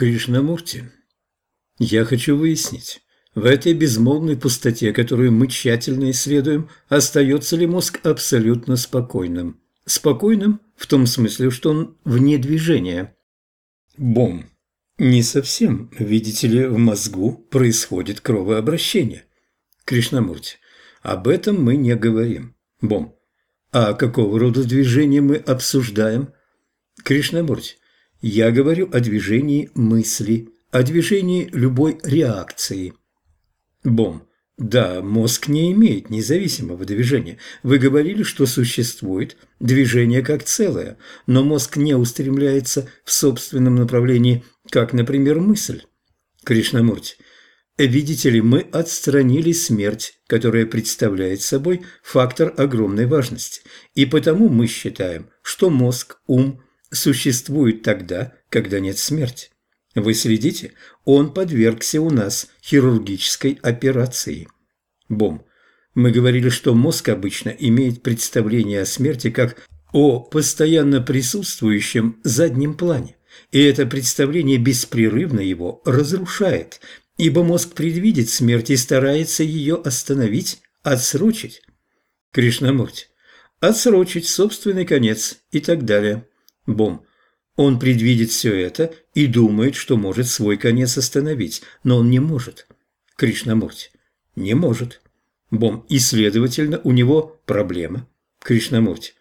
Кришнамурти, я хочу выяснить, в этой безмолвной пустоте, которую мы тщательно исследуем, остается ли мозг абсолютно спокойным? Спокойным в том смысле, что он вне движения. Бом. Не совсем. Видите ли, в мозгу происходит кровообращение. Кришнамурти. Об этом мы не говорим. Бом. А какого рода движение мы обсуждаем? Кришнамурти. Я говорю о движении мысли, о движении любой реакции. Бом. Да, мозг не имеет независимого движения. Вы говорили, что существует движение как целое, но мозг не устремляется в собственном направлении, как, например, мысль. Кришнамурти. Видите ли, мы отстранили смерть, которая представляет собой фактор огромной важности, и потому мы считаем, что мозг, ум существует тогда, когда нет смерти. Вы следите? Он подвергся у нас хирургической операции. Бом. Мы говорили, что мозг обычно имеет представление о смерти как о постоянно присутствующем заднем плане, и это представление беспрерывно его разрушает, ибо мозг предвидит смерть и старается ее остановить, отсрочить. Кришнамурти. Отсрочить собственный конец и так далее. Бом. Он предвидит все это и думает, что может свой конец остановить, но он не может. Кришнамурти. Не может. Бом. И, следовательно, у него проблема. Кришнамурти.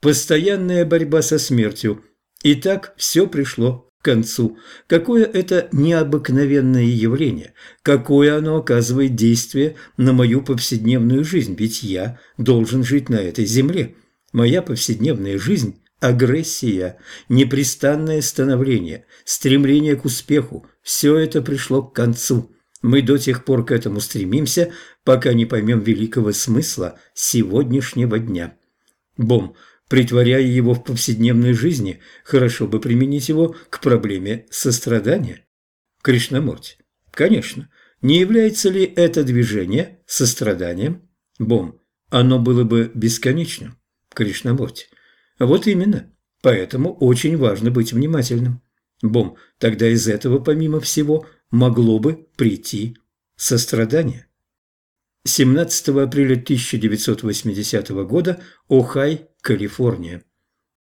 Постоянная борьба со смертью. И так все пришло к концу. Какое это необыкновенное явление, какое оно оказывает действие на мою повседневную жизнь, ведь я должен жить на этой земле. Моя повседневная жизнь агрессия, непрестанное становление, стремление к успеху – все это пришло к концу. Мы до тех пор к этому стремимся, пока не поймем великого смысла сегодняшнего дня. Бом, притворяя его в повседневной жизни, хорошо бы применить его к проблеме сострадания. Кришнамурти. Конечно. Не является ли это движение состраданием? Бом. Оно было бы бесконечным. Кришнамурти. Вот именно. Поэтому очень важно быть внимательным. Бом, тогда из этого, помимо всего, могло бы прийти сострадание. 17 апреля 1980 года, Охай, Калифорния.